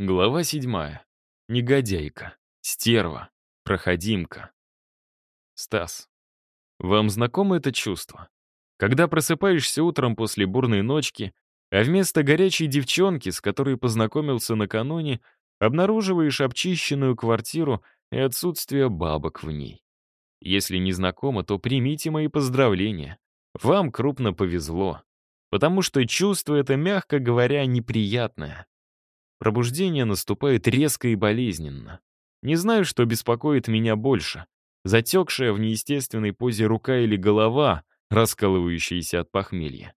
Глава седьмая. Негодяйка. Стерва. Проходимка. Стас. Вам знакомо это чувство? Когда просыпаешься утром после бурной ночки, а вместо горячей девчонки, с которой познакомился накануне, обнаруживаешь обчищенную квартиру и отсутствие бабок в ней. Если не знакомо, то примите мои поздравления. Вам крупно повезло. Потому что чувство это, мягко говоря, неприятное. Пробуждение наступает резко и болезненно. Не знаю, что беспокоит меня больше. Затекшая в неестественной позе рука или голова, раскалывающаяся от похмелья.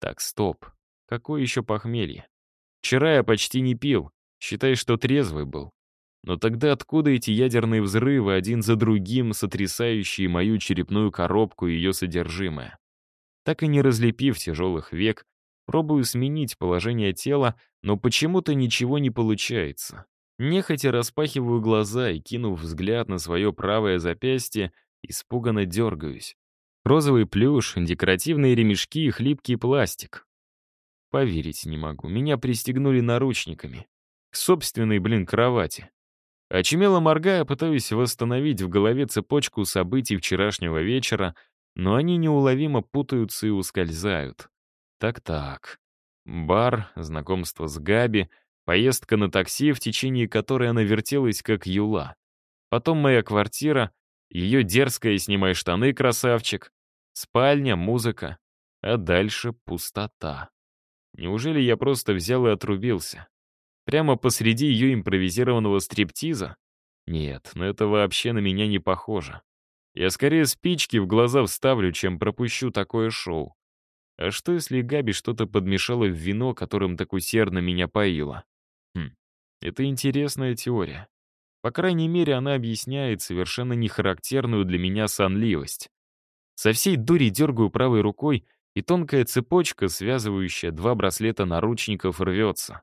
Так, стоп. Какое еще похмелье? Вчера я почти не пил, считай, что трезвый был. Но тогда откуда эти ядерные взрывы, один за другим, сотрясающие мою черепную коробку и ее содержимое? Так и не разлепив тяжелых век, Пробую сменить положение тела, но почему-то ничего не получается. Нехотя распахиваю глаза и, кинув взгляд на свое правое запястье, испуганно дергаюсь. Розовый плюш, декоративные ремешки и хлипкий пластик. Поверить не могу, меня пристегнули наручниками. К собственной, блин, кровати. Очумело моргая, пытаюсь восстановить в голове цепочку событий вчерашнего вечера, но они неуловимо путаются и ускользают. Так-так. Бар, знакомство с Габи, поездка на такси, в течение которой она вертелась как юла. Потом моя квартира, ее дерзкая «снимай штаны, красавчик», спальня, музыка, а дальше пустота. Неужели я просто взял и отрубился? Прямо посреди ее импровизированного стриптиза? Нет, но это вообще на меня не похоже. Я скорее спички в глаза вставлю, чем пропущу такое шоу. А что, если Габи что-то подмешала в вино, которым так усердно меня поила? Хм, это интересная теория. По крайней мере, она объясняет совершенно нехарактерную для меня сонливость. Со всей дури дергаю правой рукой, и тонкая цепочка, связывающая два браслета наручников, рвется.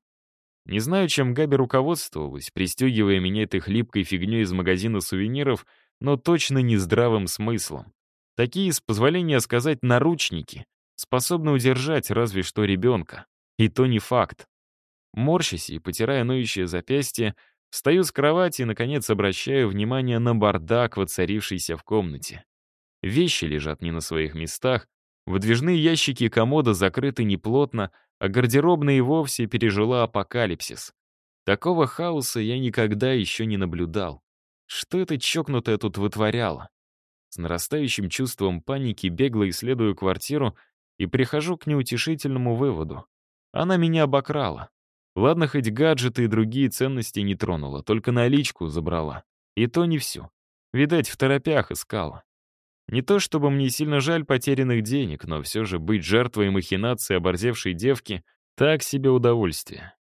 Не знаю, чем Габи руководствовалась, пристегивая меня этой хлипкой фигней из магазина сувениров, но точно не здравым смыслом. Такие, с позволения сказать, наручники способны удержать разве что ребенка. И то не факт. Морщась и потирая ноющее запястье, встаю с кровати и, наконец, обращаю внимание на бардак, воцарившийся в комнате. Вещи лежат не на своих местах, выдвижные ящики комода закрыты неплотно, а гардеробная и вовсе пережила апокалипсис. Такого хаоса я никогда еще не наблюдал. Что это чокнутое тут вытворяло? С нарастающим чувством паники бегло исследую квартиру и прихожу к неутешительному выводу. Она меня обокрала. Ладно, хоть гаджеты и другие ценности не тронула, только наличку забрала. И то не все. Видать, в торопях искала. Не то чтобы мне сильно жаль потерянных денег, но все же быть жертвой махинации оборзевшей девки — так себе удовольствие.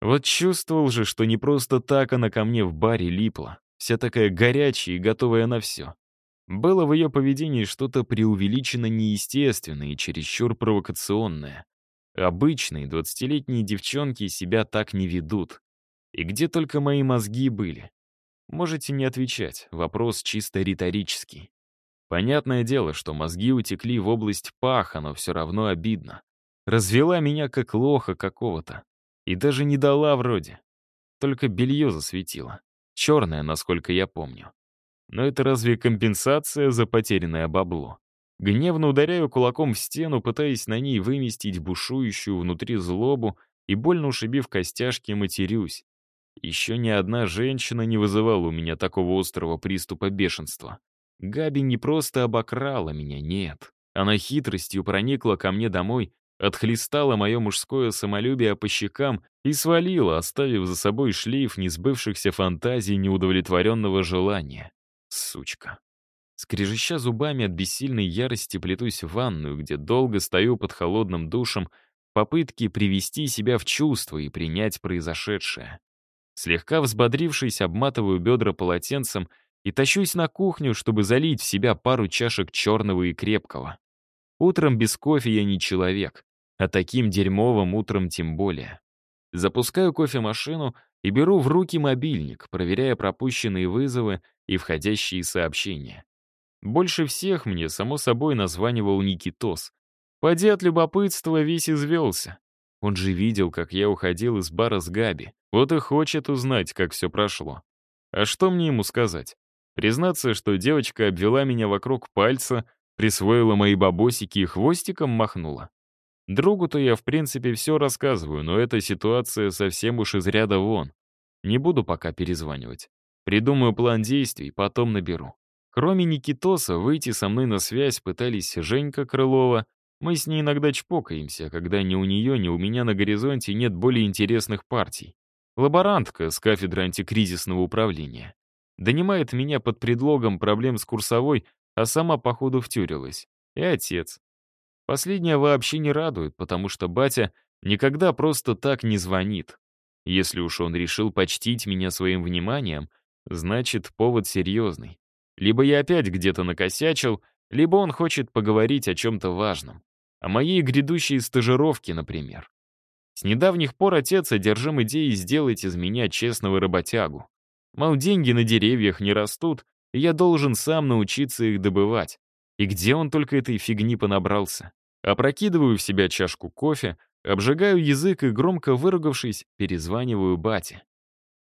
Вот чувствовал же, что не просто так она ко мне в баре липла, вся такая горячая и готовая на все. Было в ее поведении что-то преувеличенно неестественное и чересчур провокационное. Обычные двадцатилетние девчонки себя так не ведут. И где только мои мозги были? Можете не отвечать, вопрос чисто риторический. Понятное дело, что мозги утекли в область паха, но все равно обидно. Развела меня как лоха какого-то. И даже не дала вроде. Только белье засветила. Черное, насколько я помню. Но это разве компенсация за потерянное бабло? Гневно ударяю кулаком в стену, пытаясь на ней выместить бушующую внутри злобу и, больно ушибив костяшки, матерюсь. Еще ни одна женщина не вызывала у меня такого острого приступа бешенства. Габи не просто обокрала меня, нет. Она хитростью проникла ко мне домой, отхлестала мое мужское самолюбие по щекам и свалила, оставив за собой шлейф несбывшихся фантазий неудовлетворенного желания. Сучка. Скрежеща зубами от бессильной ярости плетусь в ванную, где долго стою под холодным душем, в попытке привести себя в чувство и принять произошедшее. Слегка взбодрившись, обматываю бедра полотенцем и тащусь на кухню, чтобы залить в себя пару чашек черного и крепкого. Утром без кофе я не человек, а таким дерьмовым утром тем более. Запускаю кофемашину и беру в руки мобильник, проверяя пропущенные вызовы и входящие сообщения. Больше всех мне, само собой, названивал Никитос. Поди от любопытства весь извелся. Он же видел, как я уходил из бара с Габи. Вот и хочет узнать, как все прошло. А что мне ему сказать? Признаться, что девочка обвела меня вокруг пальца, присвоила мои бабосики и хвостиком махнула. Другу-то я, в принципе, все рассказываю, но эта ситуация совсем уж из ряда вон. Не буду пока перезванивать. Придумаю план действий, потом наберу. Кроме Никитоса, выйти со мной на связь пытались Женька Крылова. Мы с ней иногда чпокаемся, когда ни у нее, ни у меня на горизонте нет более интересных партий. Лаборантка с кафедры антикризисного управления. Донимает меня под предлогом проблем с курсовой, а сама, походу, втюрилась. И отец. Последнее вообще не радует, потому что батя никогда просто так не звонит. Если уж он решил почтить меня своим вниманием, значит, повод серьезный. Либо я опять где-то накосячил, либо он хочет поговорить о чем-то важном. О моей грядущей стажировке, например. С недавних пор отец одержим идеей сделать из меня честного работягу. Мол, деньги на деревьях не растут, и я должен сам научиться их добывать. И где он только этой фигни понабрался? Опрокидываю в себя чашку кофе, обжигаю язык и, громко выругавшись, перезваниваю бате.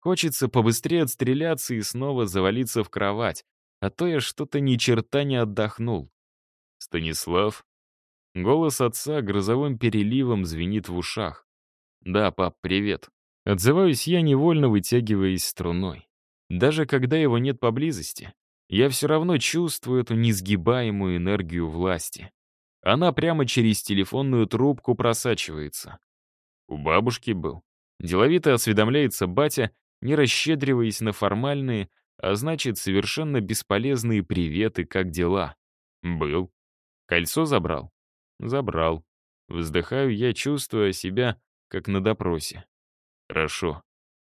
Хочется побыстрее отстреляться и снова завалиться в кровать, а то я что-то ни черта не отдохнул. «Станислав?» Голос отца грозовым переливом звенит в ушах. «Да, пап, привет». Отзываюсь я, невольно вытягиваясь струной. Даже когда его нет поблизости, я все равно чувствую эту несгибаемую энергию власти. Она прямо через телефонную трубку просачивается. У бабушки был. Деловито осведомляется батя, не расщедриваясь на формальные, а значит, совершенно бесполезные приветы, как дела. Был. Кольцо забрал? Забрал. Вздыхаю я, чувствуя себя, как на допросе. Хорошо.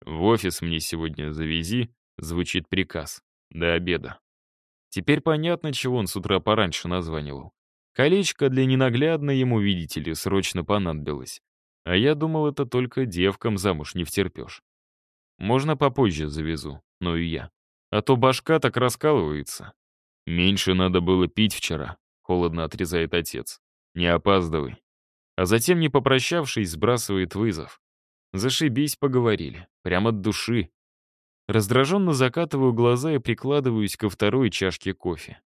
В офис мне сегодня завези, звучит приказ. До обеда. Теперь понятно, чего он с утра пораньше названивал. Колечко для ненаглядной ему, видите ли, срочно понадобилось. А я думал, это только девкам замуж не втерпешь. Можно попозже завезу, но и я. А то башка так раскалывается. Меньше надо было пить вчера, холодно отрезает отец. Не опаздывай. А затем, не попрощавшись, сбрасывает вызов. Зашибись, поговорили. Прямо от души. Раздраженно закатываю глаза и прикладываюсь ко второй чашке кофе.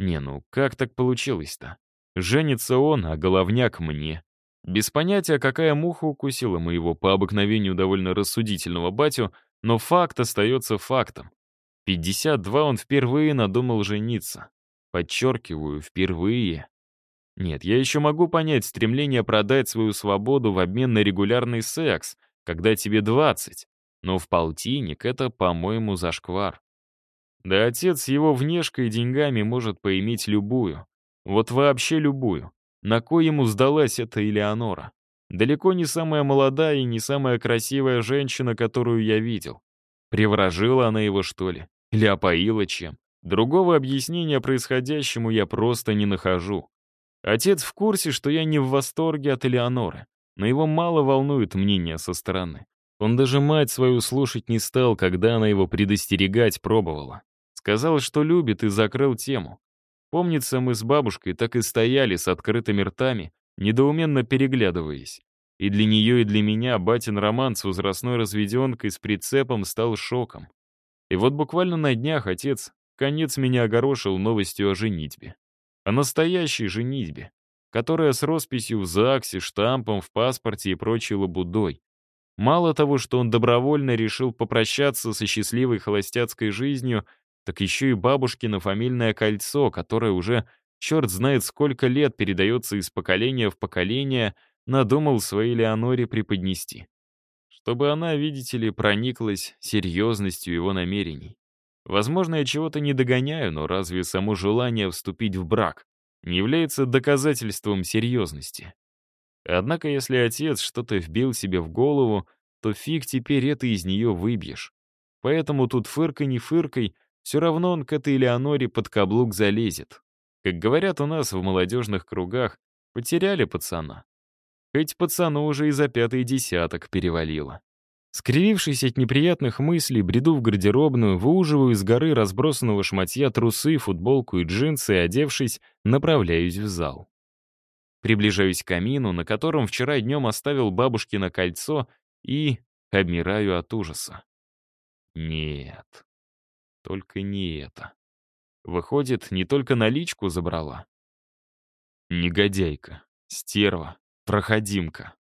Не, ну как так получилось-то? Женится он, а головняк мне. Без понятия, какая муха укусила моего по обыкновению довольно рассудительного батю, но факт остается фактом. 52 он впервые надумал жениться. Подчеркиваю, впервые. Нет, я еще могу понять стремление продать свою свободу в обмен на регулярный секс, когда тебе 20. Но в полтинник это, по-моему, зашквар. Да отец его внешкой и деньгами может поиметь любую. Вот вообще любую. На кой ему сдалась эта Элеонора? Далеко не самая молодая и не самая красивая женщина, которую я видел. Приворожила она его, что ли? Или опоила чем? Другого объяснения происходящему я просто не нахожу. Отец в курсе, что я не в восторге от Элеоноры, но его мало волнует мнение со стороны. Он даже мать свою слушать не стал, когда она его предостерегать пробовала. Сказал, что любит, и закрыл тему. Помнится, мы с бабушкой так и стояли с открытыми ртами, недоуменно переглядываясь. И для нее, и для меня батин роман с возрастной разведенкой с прицепом стал шоком. И вот буквально на днях отец конец меня огорошил новостью о женитьбе. О настоящей женитьбе, которая с росписью в ЗАГСе, штампом в паспорте и прочей лабудой. Мало того, что он добровольно решил попрощаться со счастливой холостяцкой жизнью, так еще и бабушкино фамильное кольцо, которое уже черт знает сколько лет передается из поколения в поколение, надумал своей Леоноре преподнести. Чтобы она, видите ли, прониклась серьезностью его намерений. Возможно, я чего-то не догоняю, но разве само желание вступить в брак не является доказательством серьезности? Однако, если отец что-то вбил себе в голову, то фиг теперь это из нее выбьешь. Поэтому тут фыркой не фыркой, все равно он к этой Леоноре под каблук залезет. Как говорят у нас в молодежных кругах, потеряли пацана. Хоть пацану уже и за пятый десяток перевалило. Скривившись от неприятных мыслей, бреду в гардеробную, выуживаю из горы разбросанного шматья трусы, футболку и джинсы и, одевшись, направляюсь в зал. Приближаюсь к камину, на котором вчера днем оставил бабушкино кольцо, и Обмираю от ужаса. Нет. Только не это. Выходит, не только наличку забрала. Негодяйка, стерва, проходимка.